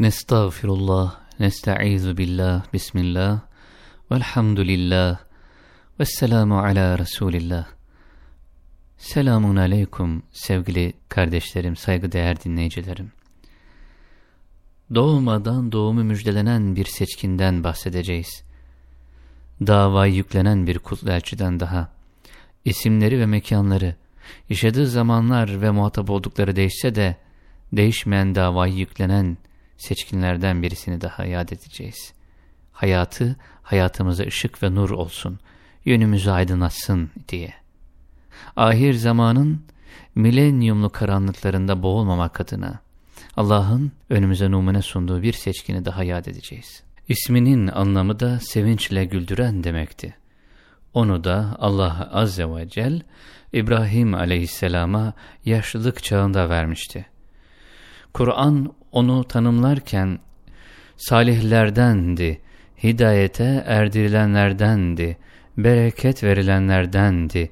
Nestağfirullah, nesta'izu billah, bismillah, velhamdülillah, vesselamu ala Resulillah. Selamun aleyküm sevgili kardeşlerim, saygıdeğer dinleyicilerim. Doğmadan doğumu müjdelenen bir seçkinden bahsedeceğiz. Davayı yüklenen bir kutlu elçiden daha. İsimleri ve mekanları, yaşadığı zamanlar ve muhatap oldukları değişse de, değişmeyen davayı yüklenen seçkinlerden birisini daha yad edeceğiz. Hayatı, hayatımıza ışık ve nur olsun, yönümüzü aydınlatsın diye. Ahir zamanın milenyumlu karanlıklarında boğulmamak adına Allah'ın önümüze numune sunduğu bir seçkini daha yad edeceğiz. İsminin anlamı da sevinçle güldüren demekti. Onu da Allah Azze ve Celle İbrahim aleyhisselama yaşlılık çağında vermişti. Kur'an onu tanımlarken salihlerdendi, hidayete erdirilenlerdendi, bereket verilenlerdendi,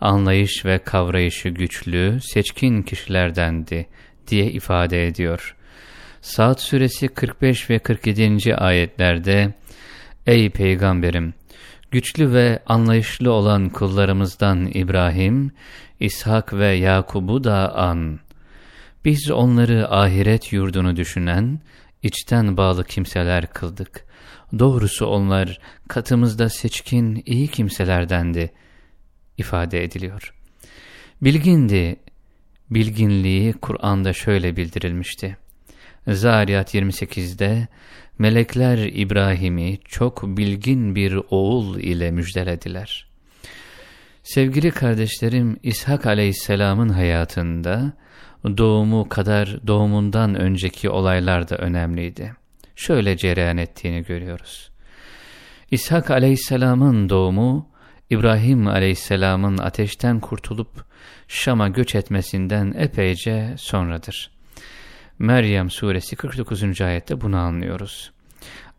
anlayış ve kavrayışı güçlü, seçkin kişilerdendi diye ifade ediyor. Saat suresi 45 ve 47. ayetlerde Ey peygamberim! Güçlü ve anlayışlı olan kullarımızdan İbrahim, İshak ve Yakub'u da an. Biz onları ahiret yurdunu düşünen, içten bağlı kimseler kıldık. Doğrusu onlar katımızda seçkin iyi kimselerdendi, ifade ediliyor. Bilgindi, bilginliği Kur'an'da şöyle bildirilmişti. Zariyat 28'de, melekler İbrahim'i çok bilgin bir oğul ile müjdelediler. Sevgili kardeşlerim, İshak aleyhisselamın hayatında, doğumu kadar doğumundan önceki olaylar da önemliydi. Şöyle cereyan ettiğini görüyoruz. İshak aleyhisselamın doğumu, İbrahim aleyhisselamın ateşten kurtulup Şam'a göç etmesinden epeyce sonradır. Meryem suresi 49. ayette bunu anlıyoruz.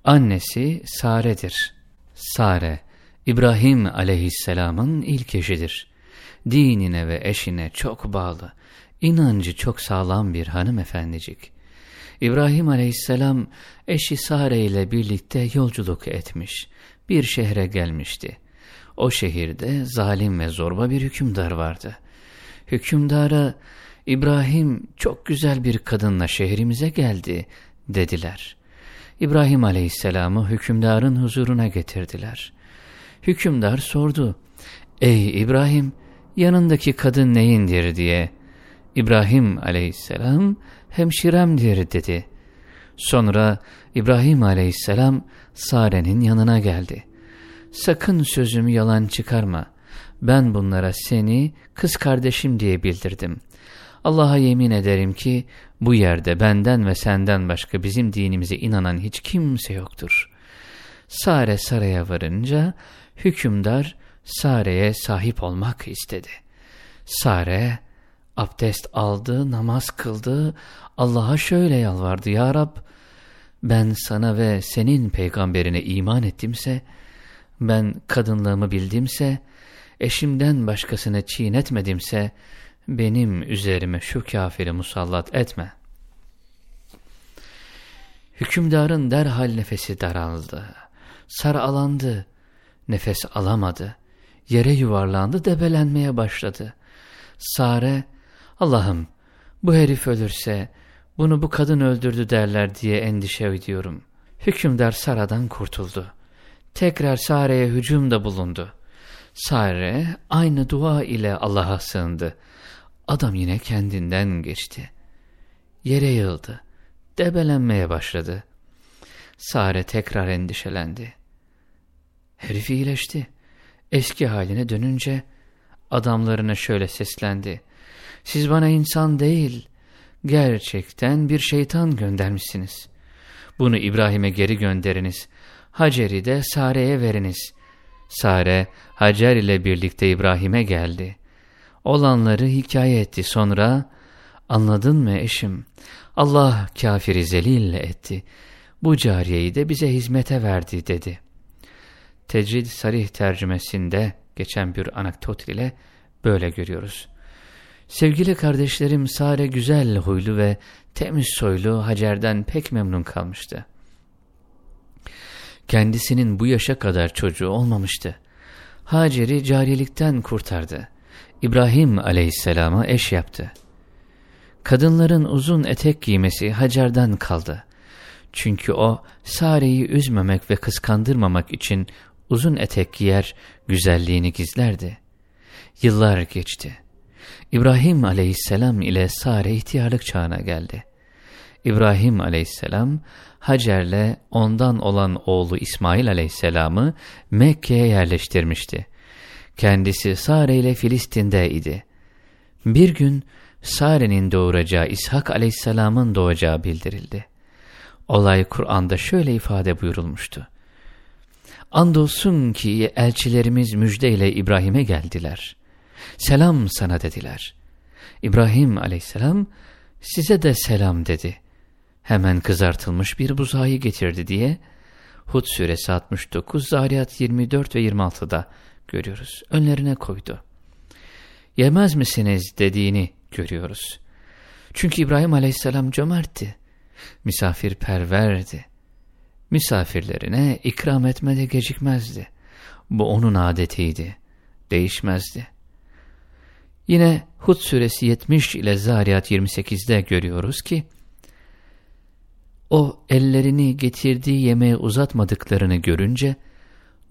Annesi Sare'dir. Sare, İbrahim aleyhisselamın ilk eşidir. Dinine ve eşine çok bağlı, inancı çok sağlam bir hanımefendicik. İbrahim aleyhisselam eşi Sare ile birlikte yolculuk etmiş, bir şehre gelmişti. O şehirde zalim ve zorba bir hükümdar vardı. Hükümdara, İbrahim çok güzel bir kadınla şehrimize geldi dediler. İbrahim aleyhisselamı hükümdarın huzuruna getirdiler. Hükümdar sordu, ''Ey İbrahim, yanındaki kadın neyindir?'' diye. İbrahim aleyhisselam, hemşiremdir dedi. Sonra İbrahim aleyhisselam Sare'nin yanına geldi. Sakın sözümü yalan çıkarma. Ben bunlara seni kız kardeşim diye bildirdim. Allah'a yemin ederim ki bu yerde benden ve senden başka bizim dinimize inanan hiç kimse yoktur. Sare saraya varınca hükümdar Sare'ye sahip olmak istedi. Sare abdest aldı, namaz kıldı, Allah'a şöyle yalvardı. Ya Rab ben sana ve senin peygamberine iman ettimse, ben kadınlığımı bildimse, eşimden başkasını çiğnetmedimse, benim üzerime şu kafiri musallat etme. Hükümdarın derhal nefesi daraldı, saralandı, nefes alamadı, yere yuvarlandı, debelenmeye başladı. Sare, Allah'ım bu herif ölürse bunu bu kadın öldürdü derler diye endişe ediyorum. Hükümdar Sara'dan kurtuldu. Tekrar Sare'ye hücumda bulundu. Sare aynı dua ile Allah'a sığındı. Adam yine kendinden geçti. Yere yığıldı. Debelenmeye başladı. Sare tekrar endişelendi. Herif iyileşti. Eski haline dönünce adamlarına şöyle seslendi. Siz bana insan değil, gerçekten bir şeytan göndermişsiniz. Bunu İbrahim'e geri gönderiniz. Hacer'i de Sare'ye veriniz. Sare, Hacer ile birlikte İbrahim'e geldi. Olanları hikaye etti sonra, anladın mı eşim? Allah kafiri zelille etti. Bu cariyeyi de bize hizmete verdi dedi. Tecrid Sarih tercümesinde geçen bir anekdot ile böyle görüyoruz. Sevgili kardeşlerim Sare güzel huylu ve temiz soylu Hacer'den pek memnun kalmıştı. Kendisinin bu yaşa kadar çocuğu olmamıştı. Hacer'i carilikten kurtardı. İbrahim aleyhisselama eş yaptı. Kadınların uzun etek giymesi Hacer'den kaldı. Çünkü o Sare'yi üzmemek ve kıskandırmamak için uzun etek giyer, güzelliğini gizlerdi. Yıllar geçti. İbrahim aleyhisselam ile Sare ihtiyarlık çağına geldi. İbrahim aleyhisselam Hacer'le ondan olan oğlu İsmail aleyhisselamı Mekke'ye yerleştirmişti. Kendisi Sare ile Filistin'de idi. Bir gün Sare'nin doğuracağı İshak aleyhisselamın doğacağı bildirildi. Olay Kur'an'da şöyle ifade buyurulmuştu. Andolsun ki elçilerimiz müjdeyle İbrahim'e geldiler. Selam sana dediler. İbrahim aleyhisselam size de selam dedi. Hemen kızartılmış bir buzağıyı getirdi diye Hud suresi 69, Zariyat 24 ve 26'da görüyoruz. Önlerine koydu. Yemez misiniz dediğini görüyoruz. Çünkü İbrahim aleyhisselam cömertti, misafirperverdi. Misafirlerine ikram etmede gecikmezdi. Bu onun adetiydi, değişmezdi. Yine Hud suresi 70 ile Zariyat 28'de görüyoruz ki, o ellerini getirdiği yemeğe uzatmadıklarını görünce,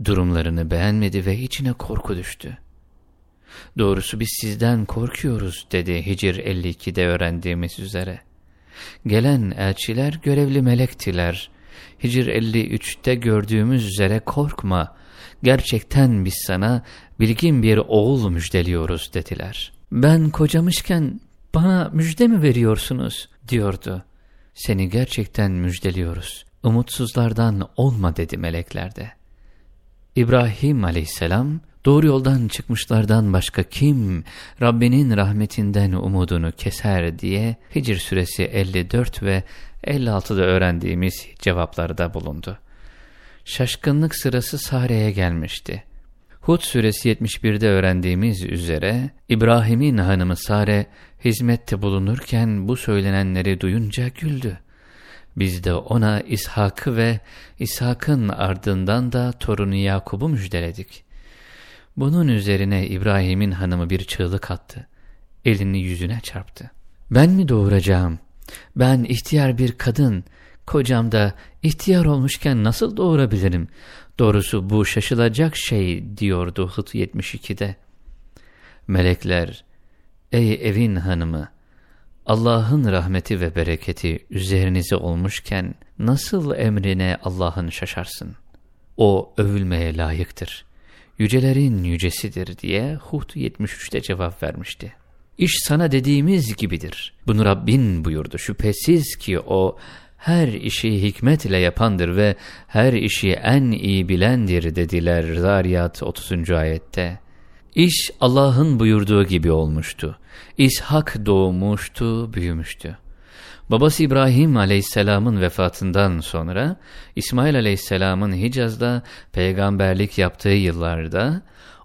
durumlarını beğenmedi ve içine korku düştü. Doğrusu biz sizden korkuyoruz dedi Hicr 52'de öğrendiğimiz üzere. Gelen elçiler görevli melektiler. Hicr 53'te gördüğümüz üzere korkma, gerçekten biz sana bilgin bir oğul müjdeliyoruz dediler. Ben kocamışken bana müjde mi veriyorsunuz diyordu. Seni gerçekten müjdeliyoruz. Umutsuzlardan olma dedi melekler de. İbrahim aleyhisselam doğru yoldan çıkmışlardan başka kim Rabbinin rahmetinden umudunu keser diye Hicr suresi 54 ve 56'da öğrendiğimiz cevaplarda bulundu. Şaşkınlık sırası Sare'ye gelmişti. Hud suresi 71'de öğrendiğimiz üzere İbrahim'in hanımı Sare hizmette bulunurken bu söylenenleri duyunca güldü. Biz de ona İshak'ı ve İshak'ın ardından da torunu Yakub'u müjdeledik. Bunun üzerine İbrahim'in hanımı bir çığlık attı. Elini yüzüne çarptı. Ben mi doğuracağım? Ben ihtiyar bir kadın, kocam da ihtiyar olmuşken nasıl doğurabilirim? Doğrusu bu şaşılacak şey diyordu Hıt 72'de. Melekler, ey evin hanımı, Allah'ın rahmeti ve bereketi üzerinize olmuşken nasıl emrine Allah'ın şaşarsın? O övülmeye layıktır. Yücelerin yücesidir diye Hud 73'te cevap vermişti. İş sana dediğimiz gibidir. Bunu Rabbin buyurdu. Şüphesiz ki o her işi hikmetle yapandır ve her işi en iyi bilendir dediler Zariyat 30. ayette. İş Allah'ın buyurduğu gibi olmuştu. İshak doğmuştu, büyümüştü. Babası İbrahim aleyhisselamın vefatından sonra İsmail aleyhisselamın Hicaz'da peygamberlik yaptığı yıllarda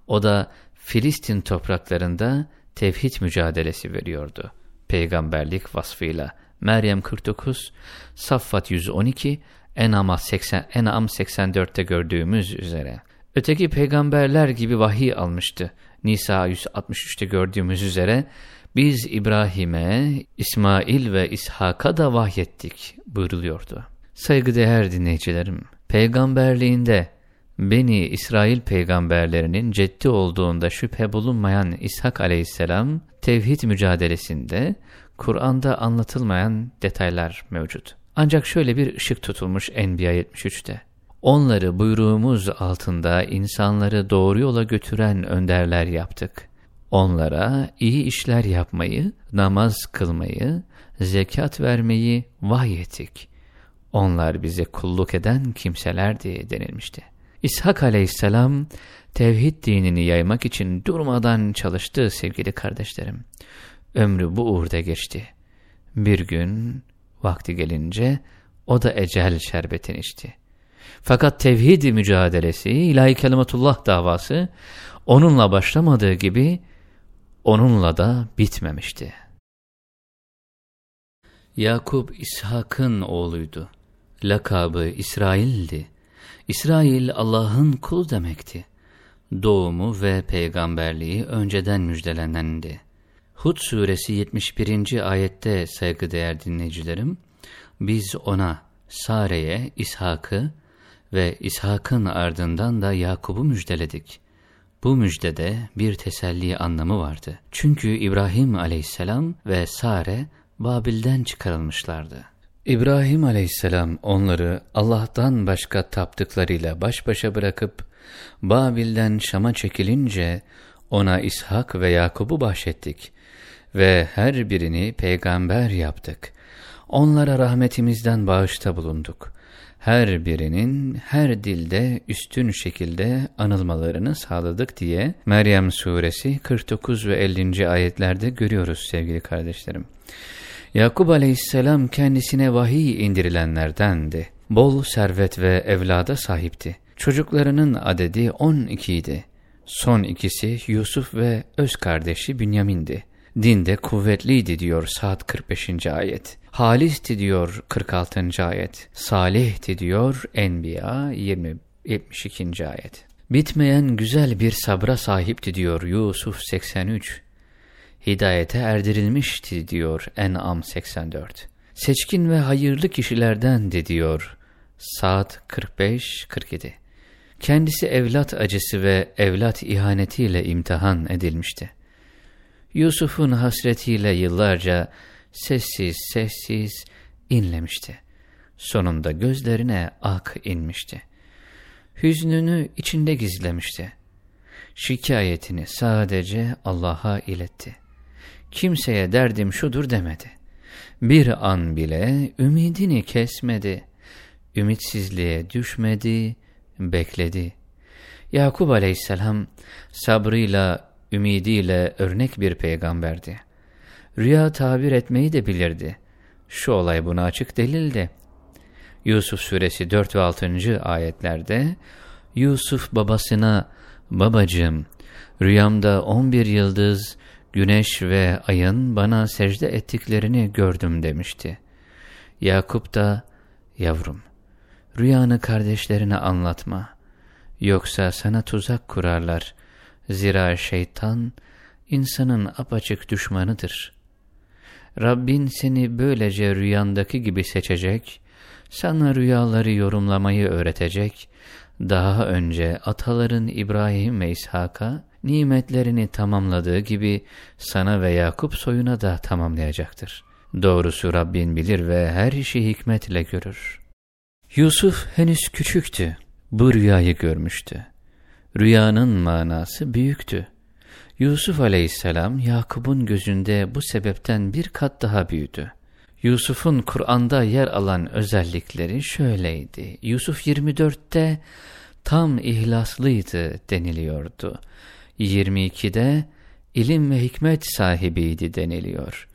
o da Filistin topraklarında tevhid mücadelesi veriyordu. Peygamberlik vasfıyla. Meryem 49, Saffat 112, Enam 80, Enam 84'te gördüğümüz üzere. Öteki peygamberler gibi vahiy almıştı. Nisa 163'te gördüğümüz üzere biz İbrahim'e, İsmail ve İshak'a da vahyettik buyruluyordu. Saygıdeğer dinleyicilerim, peygamberliğinde Beni İsrail peygamberlerinin ceddi olduğunda şüphe bulunmayan İshak aleyhisselam, tevhid mücadelesinde Kur'an'da anlatılmayan detaylar mevcut. Ancak şöyle bir ışık tutulmuş Enbiya 73'te. Onları buyruğumuz altında insanları doğru yola götüren önderler yaptık. Onlara iyi işler yapmayı, namaz kılmayı, zekat vermeyi vahyettik. Onlar bize kulluk eden kimseler diye denilmişti. İshak aleyhisselam tevhid dinini yaymak için durmadan çalıştı sevgili kardeşlerim. Ömrü bu uğurda geçti. Bir gün vakti gelince o da ecel şerbetini içti. Fakat tevhid mücadelesi, ilahi kelimetullah davası onunla başlamadığı gibi onunla da bitmemişti. Yakup İshak'ın oğluydu. Lakabı İsrail'di. İsrail Allah'ın kulu demekti. Doğumu ve peygamberliği önceden müjdelenendi. Hud suresi 71. ayette saygıdeğer dinleyicilerim, biz ona, Sare'ye İshak'ı ve İshak'ın ardından da Yakub'u müjdeledik. Bu müjdede bir teselli anlamı vardı. Çünkü İbrahim aleyhisselam ve Sare Babil'den çıkarılmışlardı. İbrahim aleyhisselam onları Allah'tan başka taptıklarıyla baş başa bırakıp Babil'den Şam'a çekilince ona İshak ve Yakub'u bahşettik ve her birini peygamber yaptık. Onlara rahmetimizden bağışta bulunduk. Her birinin her dilde üstün şekilde anılmalarını sağladık diye Meryem suresi 49 ve 50. ayetlerde görüyoruz sevgili kardeşlerim. Yakub aleyhisselam kendisine vahiy indirilenlerdendi. Bol servet ve evlada sahipti. Çocuklarının adedi 12 idi. Son ikisi Yusuf ve öz kardeşi Bünyamin'di. Dinde kuvvetliydi diyor saat 45. ayet. Halisti diyor 46. ayet. Salihti diyor Enbiya 20, 72. ayet. Bitmeyen güzel bir sabra sahipti diyor Yusuf 83 hidayete erdirilmişti diyor En'am 84. Seçkin ve hayırlı kişilerden de diyor Saat 45-47. Kendisi evlat acısı ve evlat ihanetiyle imtihan edilmişti. Yusuf'un hasretiyle yıllarca sessiz sessiz inlemişti. Sonunda gözlerine ak inmişti. Hüznünü içinde gizlemişti. Şikayetini sadece Allah'a iletti kimseye derdim şudur demedi. Bir an bile ümidini kesmedi. Ümitsizliğe düşmedi, bekledi. Yakup aleyhisselam sabrıyla, ümidiyle örnek bir peygamberdi. Rüya tabir etmeyi de bilirdi. Şu olay buna açık delildi. Yusuf suresi 4 ve 6. ayetlerde Yusuf babasına babacığım rüyamda 11 yıldız güneş ve ayın bana secde ettiklerini gördüm demişti. Yakup da, yavrum, rüyanı kardeşlerine anlatma, yoksa sana tuzak kurarlar. Zira şeytan, insanın apaçık düşmanıdır. Rabbin seni böylece rüyandaki gibi seçecek, sana rüyaları yorumlamayı öğretecek, daha önce ataların İbrahim ve İshak'a, nimetlerini tamamladığı gibi sana ve Yakup soyuna da tamamlayacaktır. Doğrusu Rabbin bilir ve her işi hikmetle görür. Yusuf henüz küçüktü. Bu rüyayı görmüştü. Rüyanın manası büyüktü. Yusuf aleyhisselam Yakup'un gözünde bu sebepten bir kat daha büyüdü. Yusuf'un Kur'an'da yer alan özellikleri şöyleydi. Yusuf 24'te tam ihlaslıydı deniliyordu. 22'de ilim ve hikmet sahibiydi deniliyor.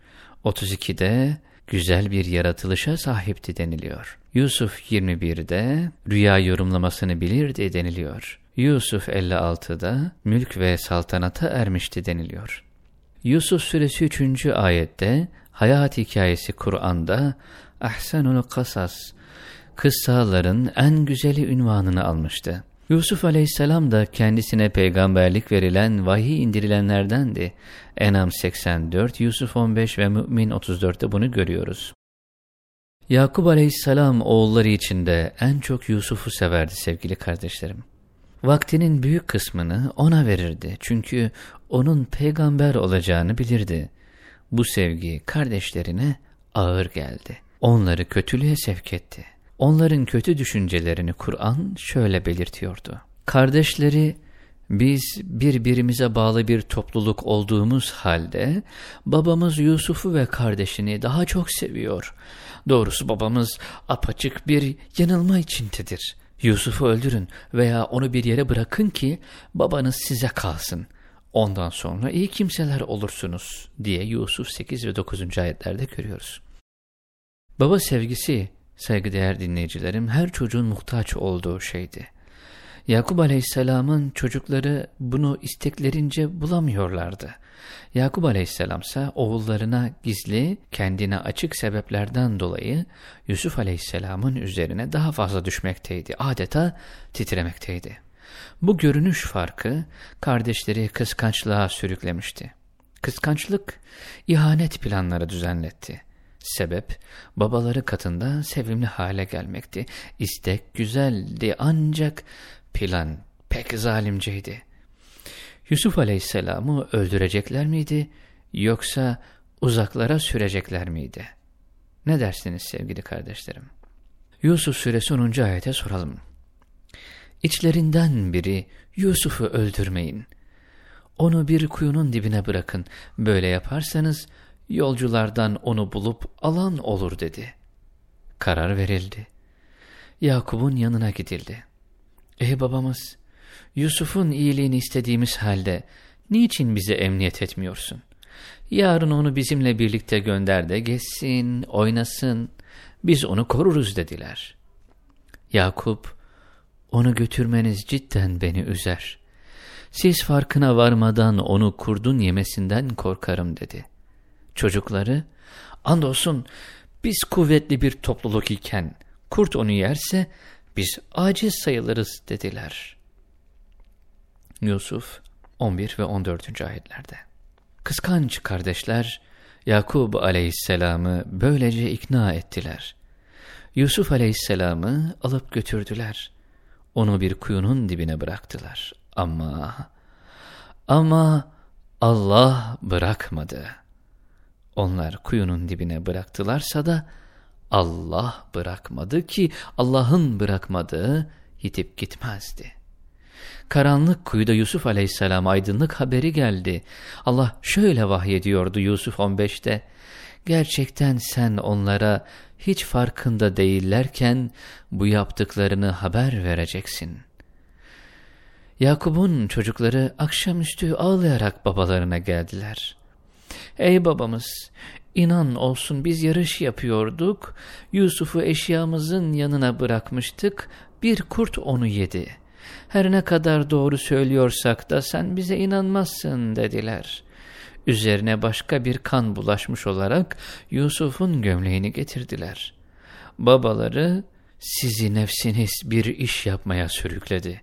32'de güzel bir yaratılışa sahipti deniliyor. Yusuf 21'de rüya yorumlamasını bilirdi deniliyor. Yusuf 56'da mülk ve saltanata ermişti deniliyor. Yusuf suresi 3. ayette hayat hikayesi Kur'an'da ahsenul kasas kıssaların en güzeli ünvanını almıştı. Yusuf aleyhisselam da kendisine peygamberlik verilen vahiy indirilenlerdendi. Enam 84, Yusuf 15 ve Mü'min 34'te bunu görüyoruz. Yakup aleyhisselam oğulları içinde en çok Yusuf'u severdi sevgili kardeşlerim. Vaktinin büyük kısmını ona verirdi çünkü onun peygamber olacağını bilirdi. Bu sevgi kardeşlerine ağır geldi. Onları kötülüğe sevk etti. Onların kötü düşüncelerini Kur'an şöyle belirtiyordu. Kardeşleri biz birbirimize bağlı bir topluluk olduğumuz halde babamız Yusuf'u ve kardeşini daha çok seviyor. Doğrusu babamız apaçık bir yanılma içindedir. Yusuf'u öldürün veya onu bir yere bırakın ki babanız size kalsın. Ondan sonra iyi kimseler olursunuz diye Yusuf 8 ve 9. ayetlerde görüyoruz. Baba sevgisi saygıdeğer dinleyicilerim her çocuğun muhtaç olduğu şeydi. Yakup aleyhisselamın çocukları bunu isteklerince bulamıyorlardı. Yakup aleyhisselam ise oğullarına gizli, kendine açık sebeplerden dolayı Yusuf aleyhisselamın üzerine daha fazla düşmekteydi. Adeta titremekteydi. Bu görünüş farkı kardeşleri kıskançlığa sürüklemişti. Kıskançlık ihanet planları düzenletti. Sebep babaları katında sevimli hale gelmekti. İstek güzeldi ancak plan pek zalimceydi. Yusuf aleyhisselamı öldürecekler miydi yoksa uzaklara sürecekler miydi? Ne dersiniz sevgili kardeşlerim? Yusuf suresi 10. ayete soralım. İçlerinden biri Yusuf'u öldürmeyin. Onu bir kuyunun dibine bırakın. Böyle yaparsanız yolculardan onu bulup alan olur dedi. Karar verildi. Yakup'un yanına gidildi. Ey babamız, Yusuf'un iyiliğini istediğimiz halde niçin bize emniyet etmiyorsun? Yarın onu bizimle birlikte gönder de geçsin, oynasın, biz onu koruruz dediler. Yakup, onu götürmeniz cidden beni üzer. Siz farkına varmadan onu kurdun yemesinden korkarım dedi. Çocukları, andolsun biz kuvvetli bir topluluk iken kurt onu yerse biz aciz sayılırız dediler. Yusuf 11 ve 14. ayetlerde. Kıskanç kardeşler Yakub aleyhisselamı böylece ikna ettiler. Yusuf aleyhisselamı alıp götürdüler. Onu bir kuyunun dibine bıraktılar. Ama, ama Allah bırakmadı. Onlar kuyunun dibine bıraktılarsa da Allah bırakmadı ki Allah'ın bırakmadığı yitip gitmezdi. Karanlık kuyuda Yusuf aleyhisselam aydınlık haberi geldi. Allah şöyle vahyediyordu Yusuf 15'te. Gerçekten sen onlara hiç farkında değillerken bu yaptıklarını haber vereceksin. Yakup'un çocukları akşamüstü ağlayarak babalarına geldiler. Ey babamız, inan olsun biz yarış yapıyorduk, Yusuf'u eşyamızın yanına bırakmıştık, bir kurt onu yedi. Her ne kadar doğru söylüyorsak da sen bize inanmazsın dediler. Üzerine başka bir kan bulaşmış olarak Yusuf'un gömleğini getirdiler. Babaları sizi nefsiniz bir iş yapmaya sürükledi.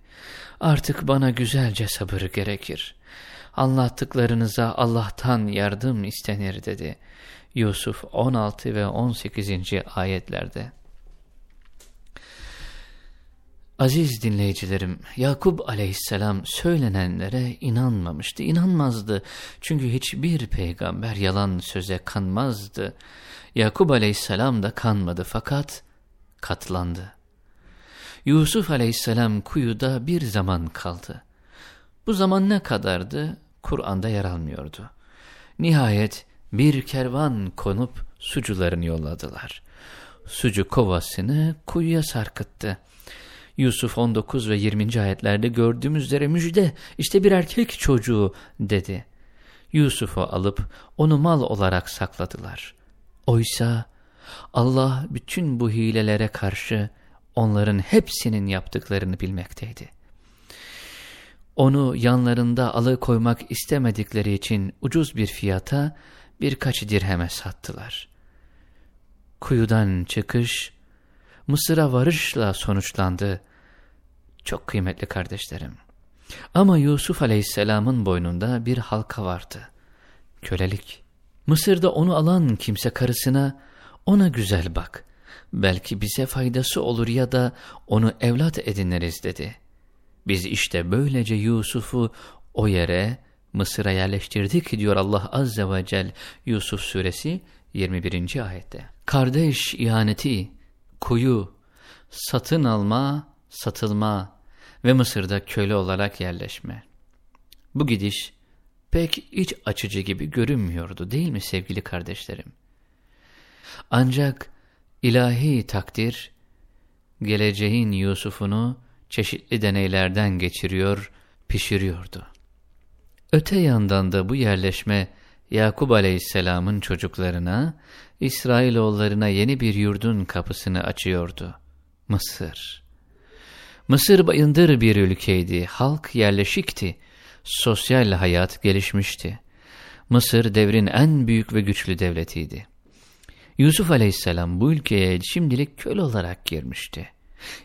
Artık bana güzelce sabır gerekir. Anlattıklarınıza Allah'tan yardım istenir dedi. Yusuf 16 ve 18. ayetlerde. Aziz dinleyicilerim, Yakup aleyhisselam söylenenlere inanmamıştı, inanmazdı. Çünkü hiçbir peygamber yalan söze kanmazdı. Yakup aleyhisselam da kanmadı fakat katlandı. Yusuf aleyhisselam kuyuda bir zaman kaldı. Bu zaman ne kadardı? Kur'an'da yer almıyordu. Nihayet bir kervan konup sucularını yolladılar. Sucu kovasını kuyuya sarkıttı. Yusuf 19 ve 20. ayetlerde gördüğümüz üzere müjde işte bir erkek çocuğu dedi. Yusuf'u alıp onu mal olarak sakladılar. Oysa Allah bütün bu hilelere karşı onların hepsinin yaptıklarını bilmekteydi. Onu yanlarında alıkoymak istemedikleri için ucuz bir fiyata birkaç dirheme sattılar. Kuyudan çıkış Mısır'a varışla sonuçlandı. Çok kıymetli kardeşlerim. Ama Yusuf aleyhisselamın boynunda bir halka vardı. Kölelik. Mısır'da onu alan kimse karısına ona güzel bak. Belki bize faydası olur ya da onu evlat ediniriz dedi. Biz işte böylece Yusuf'u o yere Mısır'a yerleştirdik diyor Allah Azze ve Celle Yusuf suresi 21. ayette. Kardeş ihaneti, kuyu, satın alma, satılma ve Mısır'da köle olarak yerleşme. Bu gidiş pek iç açıcı gibi görünmüyordu değil mi sevgili kardeşlerim? Ancak ilahi takdir geleceğin Yusuf'unu çeşitli deneylerden geçiriyor, pişiriyordu. Öte yandan da bu yerleşme Yakup aleyhisselamın çocuklarına, İsrailoğullarına yeni bir yurdun kapısını açıyordu. Mısır. Mısır bayındır bir ülkeydi, halk yerleşikti, sosyal hayat gelişmişti. Mısır devrin en büyük ve güçlü devletiydi. Yusuf aleyhisselam bu ülkeye şimdilik köl olarak girmişti.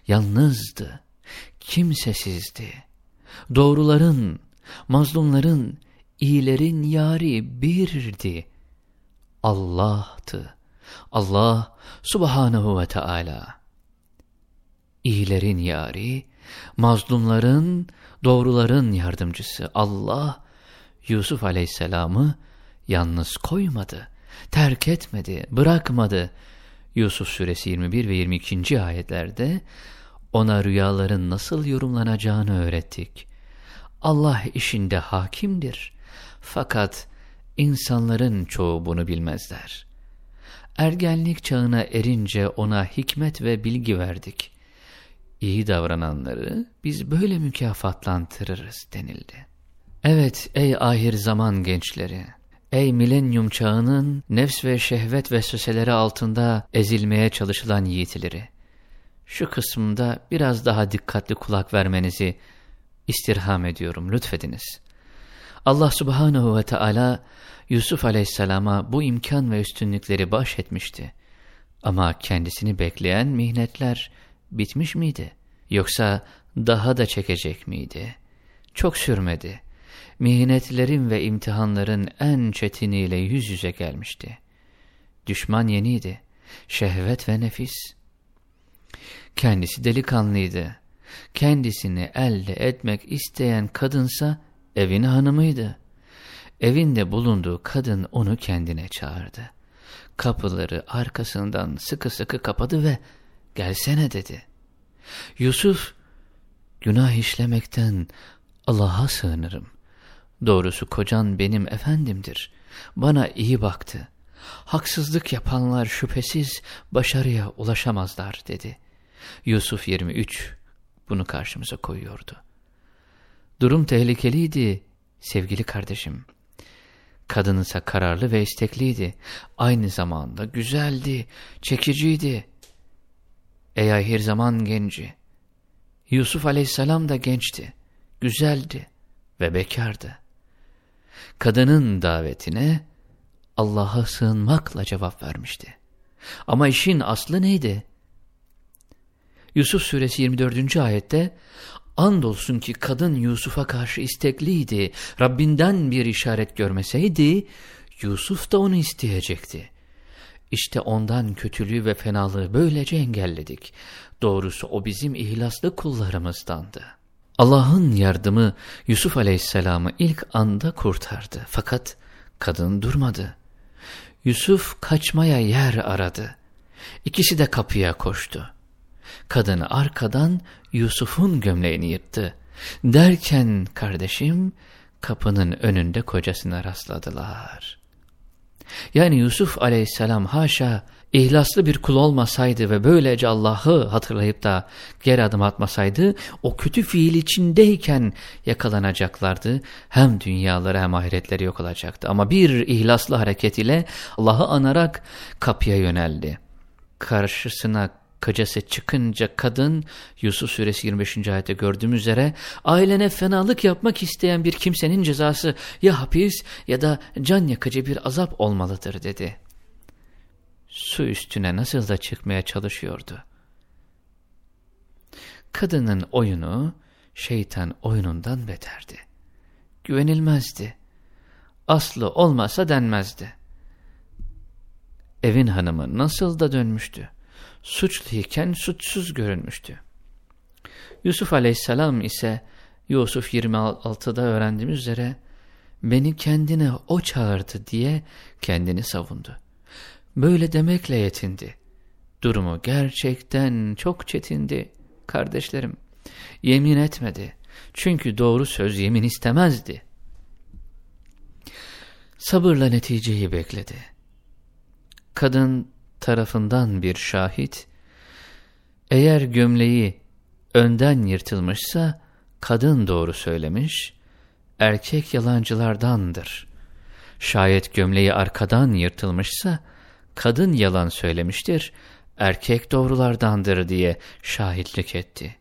Yalnızdı, kimsesizdi. Doğruların, mazlumların, iyilerin yari birdi. Allah'tı. Allah subhanahu ve Teala. İyilerin yari, mazlumların, doğruların yardımcısı Allah, Yusuf aleyhisselamı yalnız koymadı, terk etmedi, bırakmadı. Yusuf suresi 21 ve 22. ayetlerde ona rüyaların nasıl yorumlanacağını öğrettik. Allah işinde hakimdir. Fakat insanların çoğu bunu bilmezler. Ergenlik çağına erince ona hikmet ve bilgi verdik. İyi davrananları biz böyle mükafatlandırırız denildi. Evet ey ahir zaman gençleri, ey milenyum çağının nefs ve şehvet vesveseleri altında ezilmeye çalışılan yiğitleri, şu kısımda biraz daha dikkatli kulak vermenizi istirham ediyorum, lütfediniz. Allah subhanehu ve Teala Yusuf aleyhisselama bu imkan ve üstünlükleri bahşetmişti. Ama kendisini bekleyen mihnetler bitmiş miydi? Yoksa daha da çekecek miydi? Çok sürmedi. Mihnetlerin ve imtihanların en çetiniyle yüz yüze gelmişti. Düşman yeniydi. Şehvet ve nefis. Kendisi delikanlıydı. Kendisini elde etmek isteyen kadınsa evin hanımıydı. Evinde bulunduğu kadın onu kendine çağırdı. Kapıları arkasından sıkı sıkı kapadı ve gelsene dedi. Yusuf, günah işlemekten Allah'a sığınırım. Doğrusu kocan benim efendimdir. Bana iyi baktı. Haksızlık yapanlar şüphesiz başarıya ulaşamazlar dedi. Yusuf 23 bunu karşımıza koyuyordu. Durum tehlikeliydi sevgili kardeşim. Kadın ise kararlı ve istekliydi. Aynı zamanda güzeldi, çekiciydi. Ey ahir zaman genci. Yusuf aleyhisselam da gençti, güzeldi ve bekardı. Kadının davetine Allah'a sığınmakla cevap vermişti. Ama işin aslı neydi? Yusuf suresi 24. ayette Andolsun ki kadın Yusuf'a karşı istekliydi. Rabbinden bir işaret görmeseydi Yusuf da onu isteyecekti. İşte ondan kötülüğü ve fenalığı böylece engelledik. Doğrusu o bizim ihlaslı kullarımızdandı. Allah'ın yardımı Yusuf aleyhisselamı ilk anda kurtardı. Fakat kadın durmadı. Yusuf kaçmaya yer aradı. İkisi de kapıya koştu. Kadın arkadan Yusuf'un gömleğini yırttı. Derken kardeşim kapının önünde kocasına rastladılar. Yani Yusuf aleyhisselam haşa ihlaslı bir kul olmasaydı ve böylece Allah'ı hatırlayıp da geri adım atmasaydı o kötü fiil içindeyken yakalanacaklardı. Hem dünyaları hem ahiretleri yok olacaktı. Ama bir ihlaslı hareket ile Allah'ı anarak kapıya yöneldi. Karşısına kocası çıkınca kadın Yusuf suresi 25. ayette gördüğümüz üzere ailene fenalık yapmak isteyen bir kimsenin cezası ya hapis ya da can yakıcı bir azap olmalıdır dedi. Su üstüne nasıl da çıkmaya çalışıyordu. Kadının oyunu şeytan oyunundan beterdi. Güvenilmezdi. Aslı olmasa denmezdi. Evin hanımı nasıl da dönmüştü suçluyken suçsuz görünmüştü. Yusuf aleyhisselam ise Yusuf 26'da öğrendiğimiz üzere beni kendine o çağırdı diye kendini savundu. Böyle demekle yetindi. Durumu gerçekten çok çetindi kardeşlerim. Yemin etmedi. Çünkü doğru söz yemin istemezdi. Sabırla neticeyi bekledi. Kadın tarafından bir şahit, eğer gömleği önden yırtılmışsa kadın doğru söylemiş, erkek yalancılardandır. Şayet gömleği arkadan yırtılmışsa kadın yalan söylemiştir, erkek doğrulardandır diye şahitlik etti.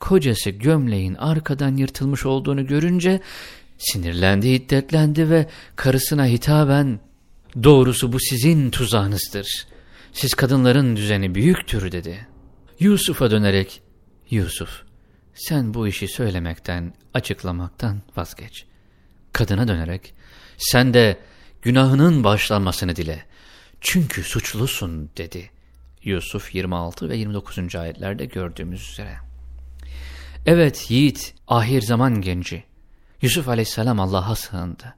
kocası gömleğin arkadan yırtılmış olduğunu görünce sinirlendi, hiddetlendi ve karısına hitaben ''Doğrusu bu sizin tuzağınızdır. Siz kadınların düzeni büyüktür.'' dedi. Yusuf'a dönerek ''Yusuf, sen bu işi söylemekten, açıklamaktan vazgeç.'' Kadına dönerek ''Sen de günahının başlanmasını dile. Çünkü suçlusun.'' dedi. Yusuf 26 ve 29. ayetlerde gördüğümüz üzere. Evet yiğit, ahir zaman genci. Yusuf aleyhisselam Allah'a sığındı.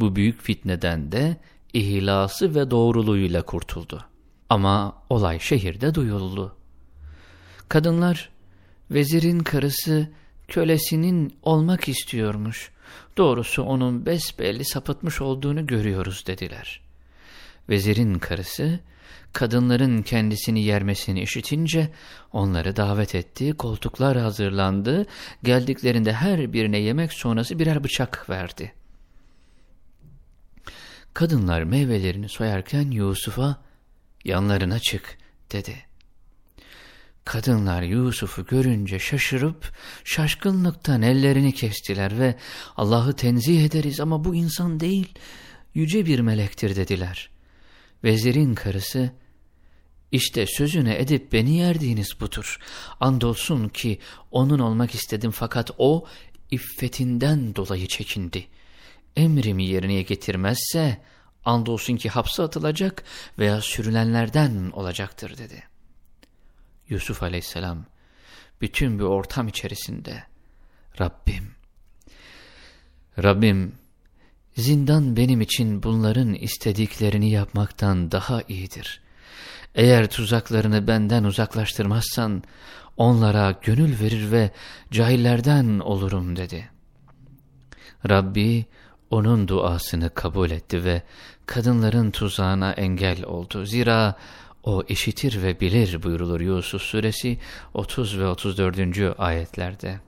Bu büyük fitneden de ihlası ve doğruluğuyla kurtuldu. Ama olay şehirde duyuldu. Kadınlar, vezirin karısı kölesinin olmak istiyormuş. Doğrusu onun besbelli sapıtmış olduğunu görüyoruz dediler. Vezirin karısı, kadınların kendisini yermesini işitince onları davet etti, koltuklar hazırlandı, geldiklerinde her birine yemek sonrası birer bıçak verdi. Kadınlar meyvelerini soyarken Yusuf'a yanlarına çık dedi. Kadınlar Yusuf'u görünce şaşırıp şaşkınlıktan ellerini kestiler ve Allah'ı tenzih ederiz ama bu insan değil, yüce bir melektir dediler. Vezirin karısı, işte sözüne edip beni yerdiğiniz budur. Andolsun ki onun olmak istedim fakat o iffetinden dolayı çekindi. Emrimi yerine getirmezse andolsun ki hapse atılacak veya sürülenlerden olacaktır dedi. Yusuf aleyhisselam bütün bir ortam içerisinde Rabbim, Rabbim zindan benim için bunların istediklerini yapmaktan daha iyidir. Eğer tuzaklarını benden uzaklaştırmazsan onlara gönül verir ve cahillerden olurum dedi. Rabbi onun duasını kabul etti ve kadınların tuzağına engel oldu. Zira o işitir ve bilir buyurulur Yusuf suresi 30 ve 34. ayetlerde.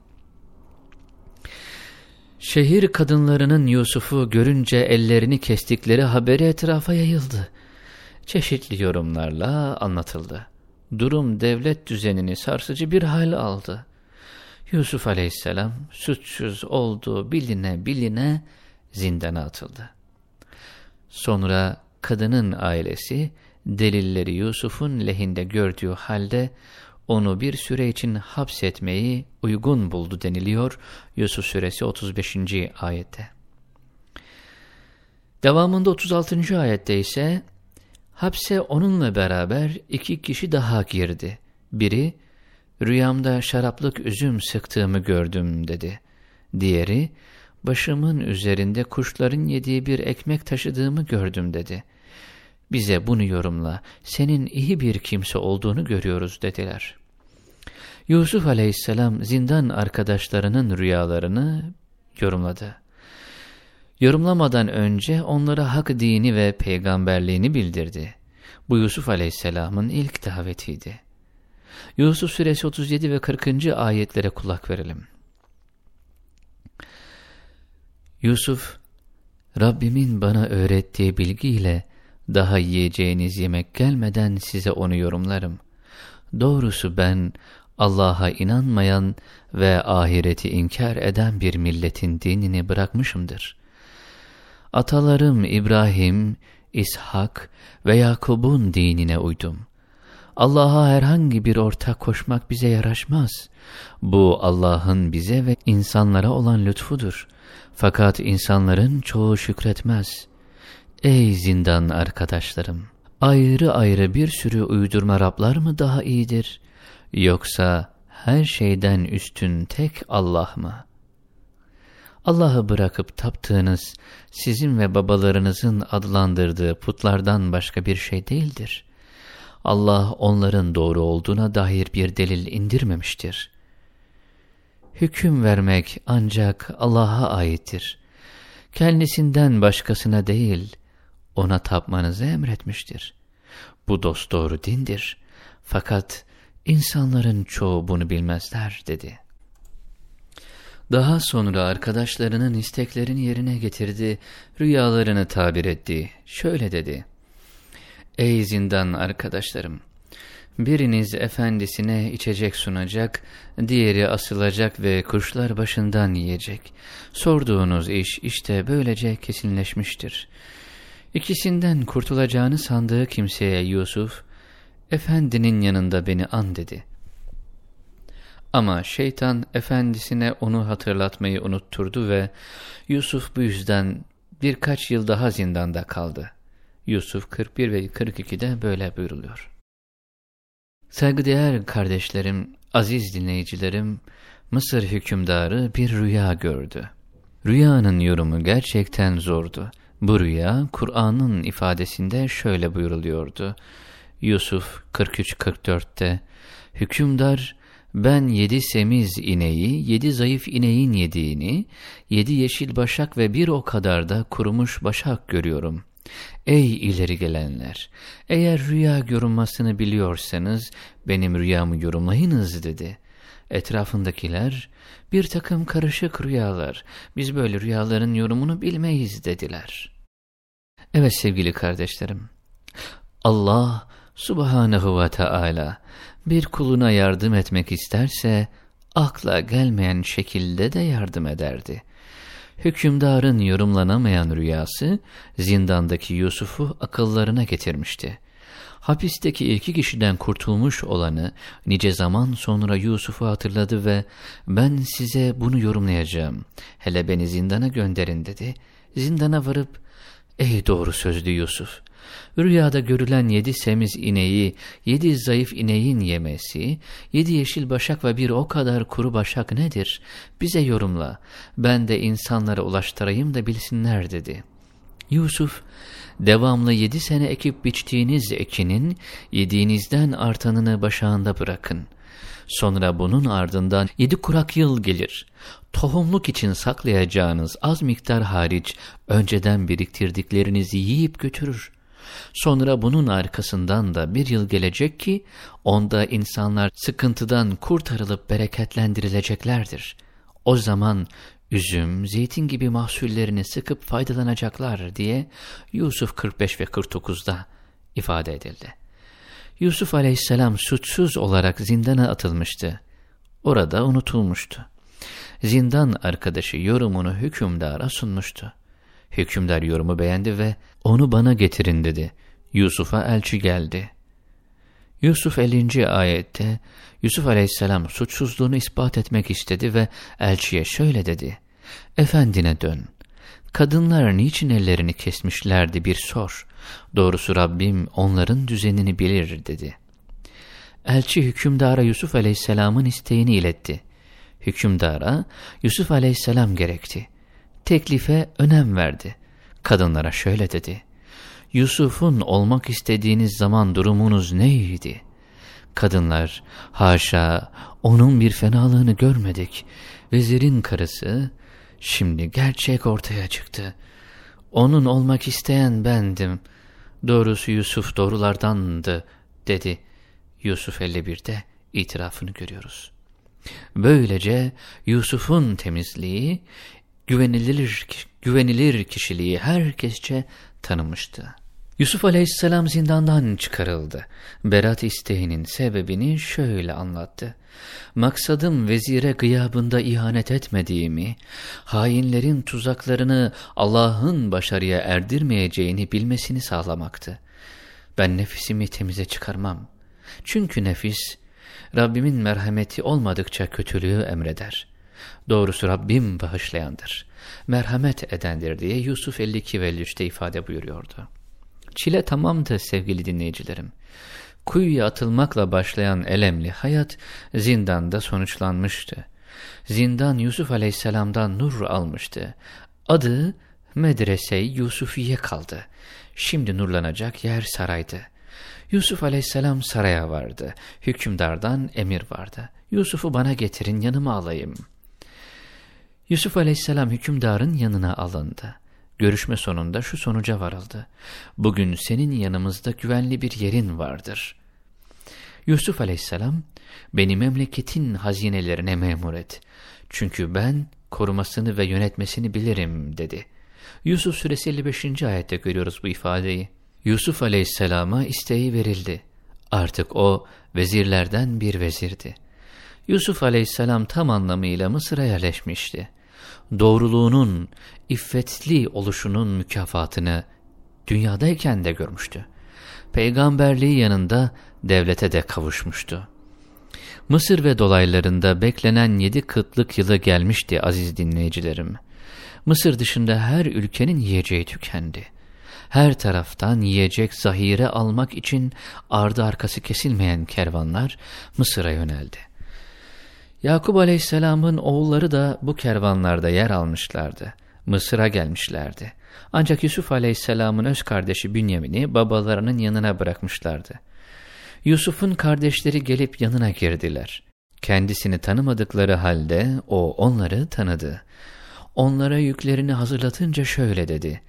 Şehir kadınlarının Yusuf'u görünce ellerini kestikleri haberi etrafa yayıldı çeşitli yorumlarla anlatıldı. Durum devlet düzenini sarsıcı bir hal aldı. Yusuf aleyhisselam suçsuz olduğu biline biline zindana atıldı. Sonra kadının ailesi delilleri Yusuf'un lehinde gördüğü halde onu bir süre için hapsetmeyi uygun buldu deniliyor Yusuf suresi 35. ayette. Devamında 36. ayette ise Hapse onunla beraber iki kişi daha girdi. Biri, rüyamda şaraplık üzüm sıktığımı gördüm dedi. Diğeri, başımın üzerinde kuşların yediği bir ekmek taşıdığımı gördüm dedi. Bize bunu yorumla, senin iyi bir kimse olduğunu görüyoruz dediler. Yusuf aleyhisselam zindan arkadaşlarının rüyalarını yorumladı. Yorumlamadan önce onlara hak dini ve peygamberliğini bildirdi. Bu Yusuf aleyhisselamın ilk davetiydi. Yusuf suresi 37 ve 40. ayetlere kulak verelim. Yusuf, Rabbimin bana öğrettiği bilgiyle daha yiyeceğiniz yemek gelmeden size onu yorumlarım. Doğrusu ben Allah'a inanmayan ve ahireti inkar eden bir milletin dinini bırakmışımdır. Atalarım İbrahim, İshak ve Yakub'un dinine uydum. Allah'a herhangi bir ortak koşmak bize yaraşmaz. Bu Allah'ın bize ve insanlara olan lütfudur. Fakat insanların çoğu şükretmez. Ey zindan arkadaşlarım! Ayrı ayrı bir sürü uydurma Rablar mı daha iyidir? Yoksa her şeyden üstün tek Allah mı?'' Allah'ı bırakıp taptığınız, sizin ve babalarınızın adlandırdığı putlardan başka bir şey değildir. Allah onların doğru olduğuna dair bir delil indirmemiştir. Hüküm vermek ancak Allah'a aittir. Kendisinden başkasına değil, ona tapmanızı emretmiştir. Bu dosdoğru dindir. Fakat insanların çoğu bunu bilmezler dedi.'' Daha sonra arkadaşlarının isteklerini yerine getirdi, rüyalarını tabir etti. Şöyle dedi. Ey zindan arkadaşlarım! Biriniz efendisine içecek sunacak, diğeri asılacak ve kuşlar başından yiyecek. Sorduğunuz iş işte böylece kesinleşmiştir. İkisinden kurtulacağını sandığı kimseye Yusuf, efendinin yanında beni an dedi. Ama şeytan efendisine onu hatırlatmayı unutturdu ve Yusuf bu yüzden birkaç yıl daha zindanda kaldı. Yusuf 41 ve 42'de böyle buyruluyor. Saygıdeğer kardeşlerim, aziz dinleyicilerim, Mısır hükümdarı bir rüya gördü. Rüyanın yorumu gerçekten zordu. Bu rüya Kur'an'ın ifadesinde şöyle buyuruluyordu. Yusuf 43-44'te Hükümdar ben yedi semiz ineği, yedi zayıf ineğin yediğini, yedi yeşil başak ve bir o kadar da kurumuş başak görüyorum. Ey ileri gelenler! Eğer rüya görünmasını biliyorsanız benim rüyamı yorumlayınız dedi. Etrafındakiler bir takım karışık rüyalar, biz böyle rüyaların yorumunu bilmeyiz dediler. Evet sevgili kardeşlerim, Allah subhanehu ve Teala bir kuluna yardım etmek isterse akla gelmeyen şekilde de yardım ederdi. Hükümdarın yorumlanamayan rüyası zindandaki Yusuf'u akıllarına getirmişti. Hapisteki iki kişiden kurtulmuş olanı nice zaman sonra Yusuf'u hatırladı ve ben size bunu yorumlayacağım. Hele beni zindana gönderin dedi. Zindana varıp ey doğru sözlü Yusuf Rüyada görülen yedi semiz ineği, yedi zayıf ineğin yemesi, yedi yeşil başak ve bir o kadar kuru başak nedir? Bize yorumla, ben de insanlara ulaştırayım da bilsinler dedi. Yusuf, devamlı yedi sene ekip biçtiğiniz ekinin, yediğinizden artanını başağında bırakın. Sonra bunun ardından yedi kurak yıl gelir. Tohumluk için saklayacağınız az miktar hariç önceden biriktirdiklerinizi yiyip götürür. Sonra bunun arkasından da bir yıl gelecek ki onda insanlar sıkıntıdan kurtarılıp bereketlendirileceklerdir. O zaman üzüm, zeytin gibi mahsullerini sıkıp faydalanacaklar diye Yusuf 45 ve 49'da ifade edildi. Yusuf aleyhisselam suçsuz olarak zindana atılmıştı. Orada unutulmuştu. Zindan arkadaşı yorumunu hükümdara sunmuştu. Hükümdar yorumu beğendi ve onu bana getirin dedi. Yusuf'a elçi geldi. Yusuf 50. ayette Yusuf aleyhisselam suçsuzluğunu ispat etmek istedi ve elçiye şöyle dedi. Efendine dön. Kadınlar niçin ellerini kesmişlerdi bir sor. Doğrusu Rabbim onların düzenini bilir dedi. Elçi hükümdara Yusuf aleyhisselamın isteğini iletti. Hükümdara Yusuf aleyhisselam gerekti teklife önem verdi. Kadınlara şöyle dedi. Yusuf'un olmak istediğiniz zaman durumunuz neydi? Kadınlar, haşa onun bir fenalığını görmedik. Vezirin karısı, şimdi gerçek ortaya çıktı. Onun olmak isteyen bendim. Doğrusu Yusuf doğrulardandı, dedi. Yusuf 51'de itirafını görüyoruz. Böylece Yusuf'un temizliği güvenilir, güvenilir kişiliği herkesçe tanımıştı. Yusuf aleyhisselam zindandan çıkarıldı. Berat isteğinin sebebini şöyle anlattı. Maksadım vezire gıyabında ihanet etmediğimi, hainlerin tuzaklarını Allah'ın başarıya erdirmeyeceğini bilmesini sağlamaktı. Ben nefisimi temize çıkarmam. Çünkü nefis, Rabbimin merhameti olmadıkça kötülüğü emreder. Doğrusu Rabbim bağışlayandır, merhamet edendir diye Yusuf 52 ve 53'te ifade buyuruyordu. Çile tamamdı sevgili dinleyicilerim. Kuyuya atılmakla başlayan elemli hayat zindanda sonuçlanmıştı. Zindan Yusuf aleyhisselamdan nur almıştı. Adı medrese-i Yusufiye kaldı. Şimdi nurlanacak yer saraydı. Yusuf aleyhisselam saraya vardı. Hükümdardan emir vardı. Yusuf'u bana getirin yanıma alayım.'' Yusuf aleyhisselam hükümdarın yanına alındı. Görüşme sonunda şu sonuca varıldı. Bugün senin yanımızda güvenli bir yerin vardır. Yusuf aleyhisselam, beni memleketin hazinelerine memur et. Çünkü ben korumasını ve yönetmesini bilirim dedi. Yusuf suresi 55. ayette görüyoruz bu ifadeyi. Yusuf aleyhisselama isteği verildi. Artık o vezirlerden bir vezirdi. Yusuf aleyhisselam tam anlamıyla Mısır'a yerleşmişti. Doğruluğunun, iffetli oluşunun mükafatını dünyadayken de görmüştü. Peygamberliği yanında devlete de kavuşmuştu. Mısır ve dolaylarında beklenen yedi kıtlık yılı gelmişti aziz dinleyicilerim. Mısır dışında her ülkenin yiyeceği tükendi. Her taraftan yiyecek zahire almak için ardı arkası kesilmeyen kervanlar Mısır'a yöneldi. Yakup aleyhisselamın oğulları da bu kervanlarda yer almışlardı. Mısır'a gelmişlerdi. Ancak Yusuf aleyhisselamın öz kardeşi Bünyamin'i babalarının yanına bırakmışlardı. Yusuf'un kardeşleri gelip yanına girdiler. Kendisini tanımadıkları halde o onları tanıdı. Onlara yüklerini hazırlatınca şöyle dedi.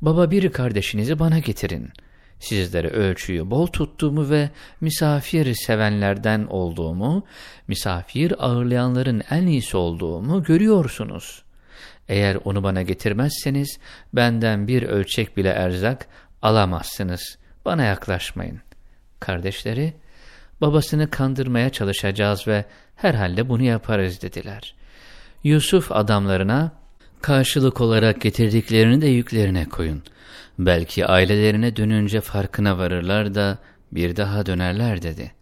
Baba bir kardeşinizi bana getirin. Sizlere ölçüyü bol tuttuğumu ve misafir sevenlerden olduğumu, misafir ağırlayanların en iyisi olduğumu görüyorsunuz. Eğer onu bana getirmezseniz benden bir ölçek bile erzak alamazsınız. Bana yaklaşmayın. Kardeşleri, babasını kandırmaya çalışacağız ve herhalde bunu yaparız dediler. Yusuf adamlarına, karşılık olarak getirdiklerini de yüklerine koyun. Belki ailelerine dönünce farkına varırlar da bir daha dönerler dedi.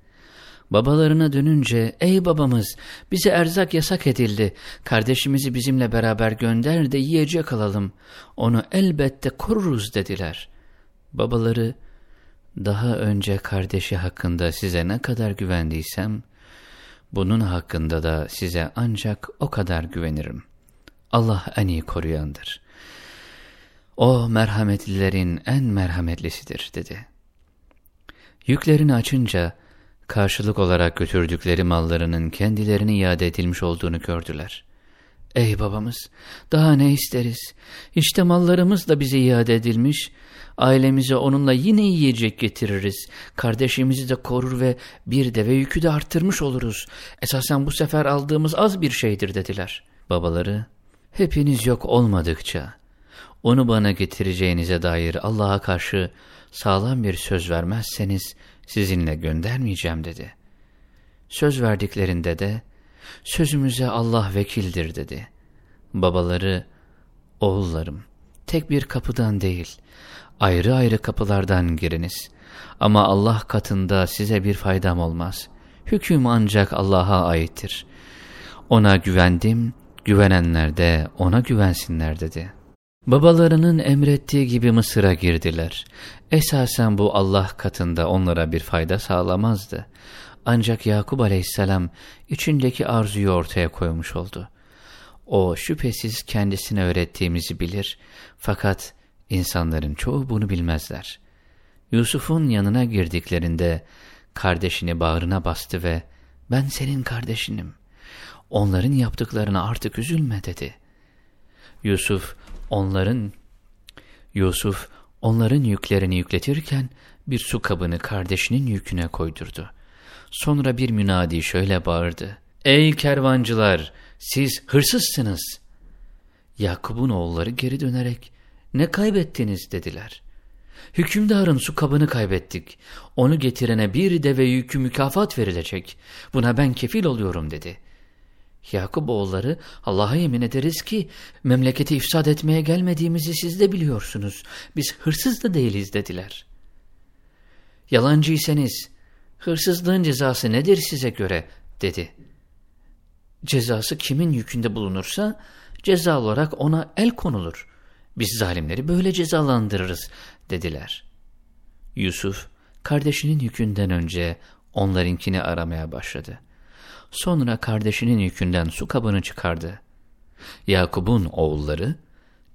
Babalarına dönünce, ey babamız bize erzak yasak edildi, kardeşimizi bizimle beraber gönder de yiyecek alalım, onu elbette koruruz dediler. Babaları, daha önce kardeşi hakkında size ne kadar güvendiysem, bunun hakkında da size ancak o kadar güvenirim. Allah en iyi koruyandır. O merhametlilerin en merhametlisidir dedi. Yüklerini açınca, karşılık olarak götürdükleri mallarının kendilerine iade edilmiş olduğunu gördüler. Ey babamız, daha ne isteriz? İşte mallarımız da bize iade edilmiş, ailemize onunla yine yiyecek getiririz. Kardeşimizi de korur ve bir deve yükü de arttırmış oluruz. Esasen bu sefer aldığımız az bir şeydir dediler. Babaları, hepiniz yok olmadıkça, onu bana getireceğinize dair Allah'a karşı sağlam bir söz vermezseniz sizinle göndermeyeceğim dedi. Söz verdiklerinde de sözümüze Allah vekildir dedi. Babaları, oğullarım, tek bir kapıdan değil, ayrı ayrı kapılardan giriniz. Ama Allah katında size bir faydam olmaz. Hüküm ancak Allah'a aittir. Ona güvendim, güvenenler de ona güvensinler dedi. Babalarının emrettiği gibi Mısır'a girdiler. Esasen bu Allah katında onlara bir fayda sağlamazdı. Ancak Yakup aleyhisselam içindeki arzuyu ortaya koymuş oldu. O şüphesiz kendisine öğrettiğimizi bilir fakat insanların çoğu bunu bilmezler. Yusuf'un yanına girdiklerinde kardeşini bağrına bastı ve ben senin kardeşinim. Onların yaptıklarına artık üzülme dedi. Yusuf onların Yusuf onların yüklerini yükletirken bir su kabını kardeşinin yüküne koydurdu. Sonra bir münadi şöyle bağırdı. Ey kervancılar siz hırsızsınız. Yakup'un oğulları geri dönerek ne kaybettiniz dediler. Hükümdarın su kabını kaybettik. Onu getirene bir deve yükü mükafat verilecek. Buna ben kefil oluyorum dedi. Yakup oğulları Allah'a yemin ederiz ki memleketi ifsad etmeye gelmediğimizi siz de biliyorsunuz. Biz hırsız da değiliz dediler. Yalancıysanız hırsızlığın cezası nedir size göre dedi. Cezası kimin yükünde bulunursa ceza olarak ona el konulur. Biz zalimleri böyle cezalandırırız dediler. Yusuf kardeşinin yükünden önce onlarınkini aramaya başladı. Sonra kardeşinin yükünden su kabını çıkardı. Yakup'un oğulları,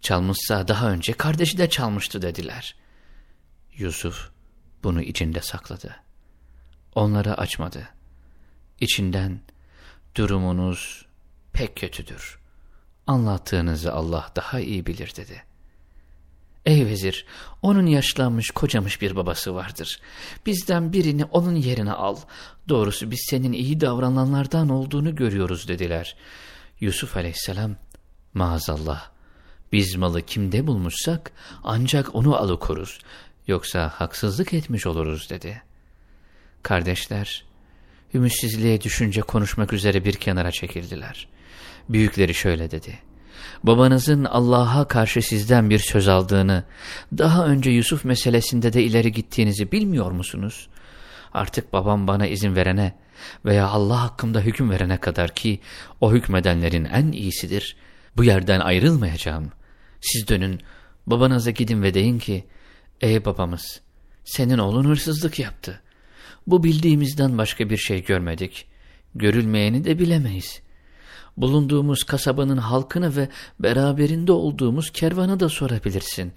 çalmışsa daha önce kardeşi de çalmıştı dediler. Yusuf bunu içinde sakladı. Onlara açmadı. İçinden, durumunuz pek kötüdür. Anlattığınızı Allah daha iyi bilir dedi. Ey vezir, onun yaşlanmış kocamış bir babası vardır. Bizden birini onun yerine al. Doğrusu biz senin iyi davrananlardan olduğunu görüyoruz dediler. Yusuf aleyhisselam, maazallah, biz malı kimde bulmuşsak ancak onu alıkoruz. Yoksa haksızlık etmiş oluruz dedi. Kardeşler, ümitsizliğe düşünce konuşmak üzere bir kenara çekildiler. Büyükleri şöyle dedi. Babanızın Allah'a karşı sizden bir söz aldığını, daha önce Yusuf meselesinde de ileri gittiğinizi bilmiyor musunuz? Artık babam bana izin verene veya Allah hakkında hüküm verene kadar ki o hükmedenlerin en iyisidir. Bu yerden ayrılmayacağım. Siz dönün, babanıza gidin ve deyin ki, ey babamız, senin oğlun hırsızlık yaptı. Bu bildiğimizden başka bir şey görmedik. Görülmeyeni de bilemeyiz. Bulunduğumuz kasabanın halkını ve beraberinde olduğumuz kervanı da sorabilirsin.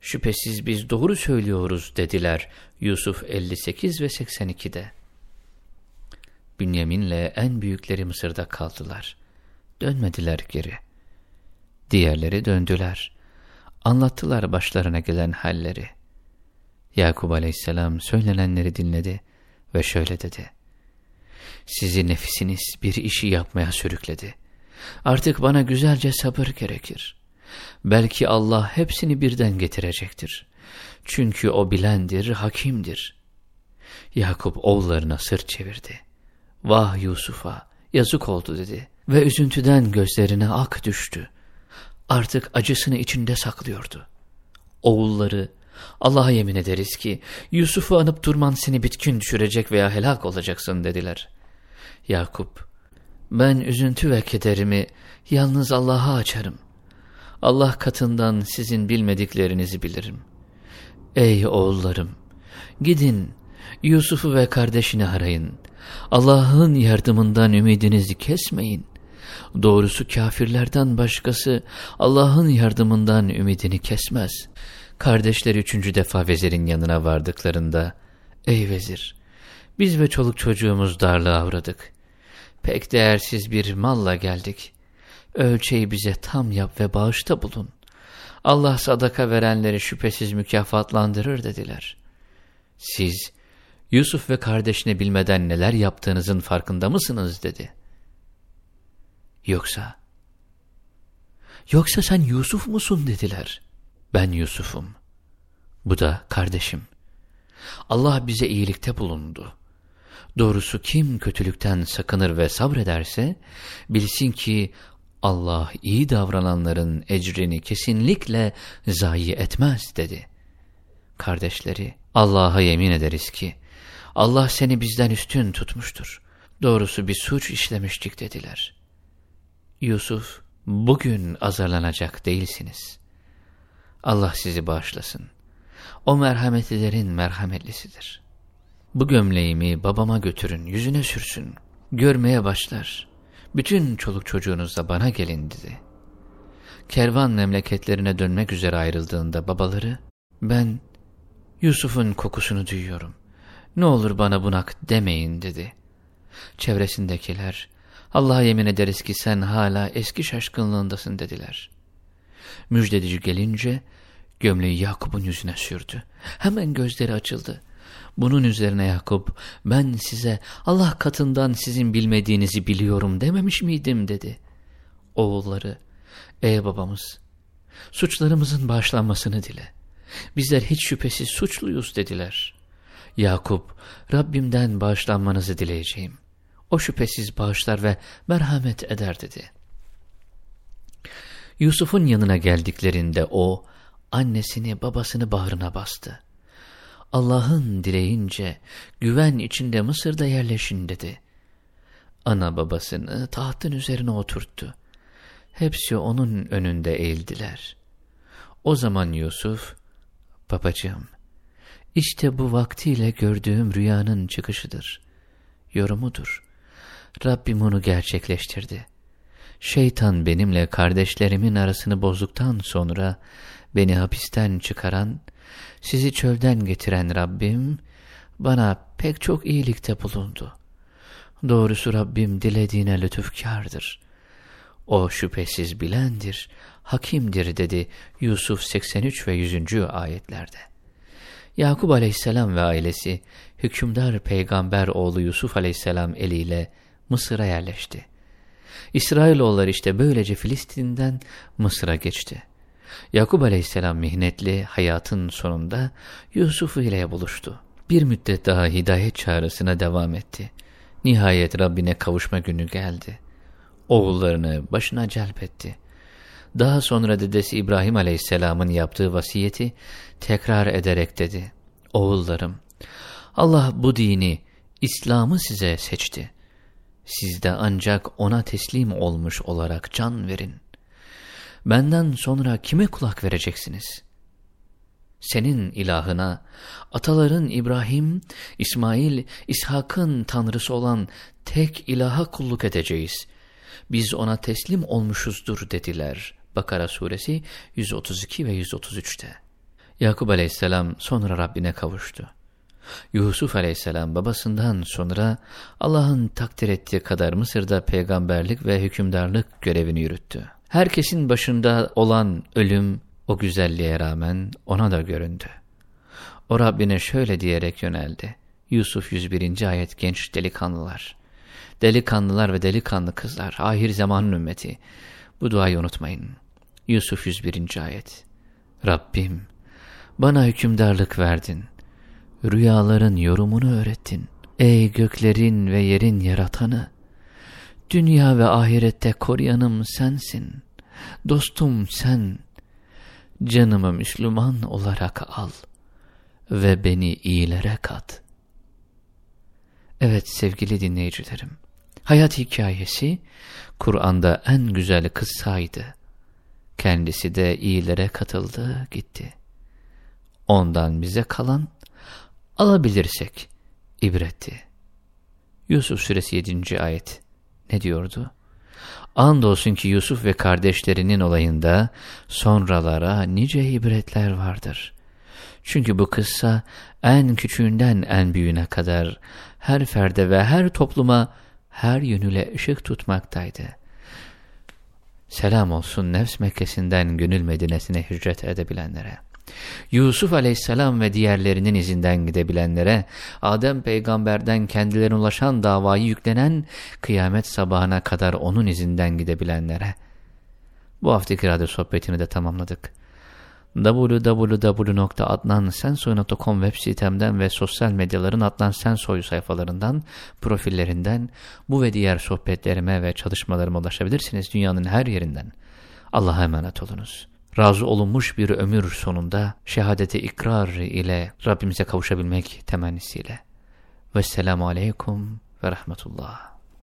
Şüphesiz biz doğru söylüyoruz dediler Yusuf 58 ve 82'de. Bünyamin'le en büyükleri Mısır'da kaldılar. Dönmediler geri. Diğerleri döndüler. Anlattılar başlarına gelen halleri. Yakub aleyhisselam söylenenleri dinledi ve şöyle dedi. Sizi nefisiniz bir işi yapmaya sürükledi. Artık bana güzelce sabır gerekir. Belki Allah hepsini birden getirecektir. Çünkü o bilendir, hakimdir. Yakup oğullarına sırt çevirdi. Vah Yusuf'a, yazık oldu dedi ve üzüntüden gözlerine ak düştü. Artık acısını içinde saklıyordu. Oğulları, Allah'a yemin ederiz ki Yusuf'u anıp durman seni bitkin düşürecek veya helak olacaksın dediler. Yakup, ben üzüntü ve kederimi yalnız Allah'a açarım. Allah katından sizin bilmediklerinizi bilirim. Ey oğullarım, gidin Yusuf'u ve kardeşini arayın. Allah'ın yardımından ümidinizi kesmeyin. Doğrusu kafirlerden başkası Allah'ın yardımından ümidini kesmez. Kardeşler üçüncü defa vezirin yanına vardıklarında, Ey vezir, biz ve çoluk çocuğumuz darlığa uğradık. Pek değersiz bir malla geldik. Ölçeyi bize tam yap ve bağışta bulun. Allah sadaka verenleri şüphesiz mükafatlandırır dediler. Siz, Yusuf ve kardeşini bilmeden neler yaptığınızın farkında mısınız dedi. Yoksa, yoksa sen Yusuf musun dediler. Ben Yusuf'um. Bu da kardeşim. Allah bize iyilikte bulundu. Doğrusu kim kötülükten sakınır ve sabrederse, bilsin ki Allah iyi davrananların ecrini kesinlikle zayi etmez dedi. Kardeşleri, Allah'a yemin ederiz ki, Allah seni bizden üstün tutmuştur. Doğrusu bir suç işlemiştik dediler. Yusuf, bugün azarlanacak değilsiniz. Allah sizi bağışlasın. O merhametlilerin merhametlisidir. Bu gömleğimi babama götürün, yüzüne sürsün. Görmeye başlar. Bütün çoluk çocuğunuzla bana gelin dedi. Kervan memleketlerine dönmek üzere ayrıldığında babaları, ben Yusuf'un kokusunu duyuyorum. Ne olur bana bunak demeyin dedi. Çevresindekiler, Allah'a yemin ederiz ki sen hala eski şaşkınlığındasın dediler. Müjdedici gelince gömleği Yakup'un yüzüne sürdü. Hemen gözleri açıldı. Bunun üzerine Yakup ben size Allah katından sizin bilmediğinizi biliyorum dememiş miydim dedi. Oğulları ey babamız suçlarımızın bağışlanmasını dile. Bizler hiç şüphesiz suçluyuz dediler. Yakup Rabbimden bağışlanmanızı dileyeceğim. O şüphesiz bağışlar ve merhamet eder dedi. Yusuf'un yanına geldiklerinde o annesini babasını bağrına bastı. Allah'ın dileyince güven içinde Mısır'da yerleşin dedi. Ana babasını tahtın üzerine oturttu. Hepsi onun önünde eğildiler. O zaman Yusuf, babacığım, işte bu vaktiyle gördüğüm rüyanın çıkışıdır, yorumudur. Rabbim onu gerçekleştirdi. Şeytan benimle kardeşlerimin arasını bozduktan sonra beni hapisten çıkaran, sizi çölden getiren Rabbim bana pek çok iyilikte bulundu. Doğrusu Rabbim dilediğine lütufkardır. O şüphesiz bilendir, hakimdir dedi Yusuf 83 ve 100. ayetlerde. Yakup aleyhisselam ve ailesi hükümdar peygamber oğlu Yusuf aleyhisselam eliyle Mısır'a yerleşti. İsrailoğulları işte böylece Filistin'den Mısır'a geçti. Yakup aleyhisselam mihnetli hayatın sonunda Yusuf ile buluştu. Bir müddet daha hidayet çağrısına devam etti. Nihayet Rabbine kavuşma günü geldi. Oğullarını başına celbetti. Daha sonra dedesi İbrahim Aleyhisselam'ın yaptığı vasiyeti tekrar ederek dedi. Oğullarım, Allah bu dini, İslam'ı size seçti. Siz de ancak ona teslim olmuş olarak can verin. Benden sonra kime kulak vereceksiniz? Senin ilahına, ataların İbrahim, İsmail, İshak'ın tanrısı olan tek ilaha kulluk edeceğiz. Biz ona teslim olmuşuzdur dediler. Bakara suresi 132 ve 133'te. Yakup aleyhisselam sonra Rabbine kavuştu. Yusuf aleyhisselam babasından sonra Allah'ın takdir ettiği kadar Mısır'da peygamberlik ve hükümdarlık görevini yürüttü. Herkesin başında olan ölüm o güzelliğe rağmen ona da göründü. O Rabbine şöyle diyerek yöneldi. Yusuf 101. ayet genç delikanlılar. Delikanlılar ve delikanlı kızlar, ahir zamanın ümmeti. Bu duayı unutmayın. Yusuf 101. ayet. Rabbim, bana hükümdarlık verdin. Rüyaların yorumunu öğrettin. Ey göklerin ve yerin yaratanı! Dünya ve ahirette koruyanım sensin. Dostum sen. Canımı Müslüman olarak al ve beni iyilere kat. Evet sevgili dinleyicilerim, hayat hikayesi Kur'an'da en güzel kıssaydı. Kendisi de iyilere katıldı, gitti. Ondan bize kalan, alabilirsek ibretti. Yusuf suresi 7. ayet ne diyordu? Andolsun ki Yusuf ve kardeşlerinin olayında sonralara nice ibretler vardır. Çünkü bu kıssa en küçüğünden en büyüğüne kadar her ferde ve her topluma her yönüyle ışık tutmaktaydı. Selam olsun nefs Mekkesi'nden gönül Medine'sine hicret edebilenlere. Yusuf aleyhisselam ve diğerlerinin izinden gidebilenlere, Adem peygamberden kendilerine ulaşan davayı yüklenen, kıyamet sabahına kadar onun izinden gidebilenlere. Bu haftaki radyo sohbetini de tamamladık. www.adnansensoy.com web sitemden ve sosyal medyaların Adnan Sensoy sayfalarından, profillerinden bu ve diğer sohbetlerime ve çalışmalarıma ulaşabilirsiniz dünyanın her yerinden. Allah'a emanet olunuz razı olunmuş bir ömür sonunda şehadete ikrar ile Rabbimize kavuşabilmek temennisiyle. Vesselamu aleykum ve rahmetullah.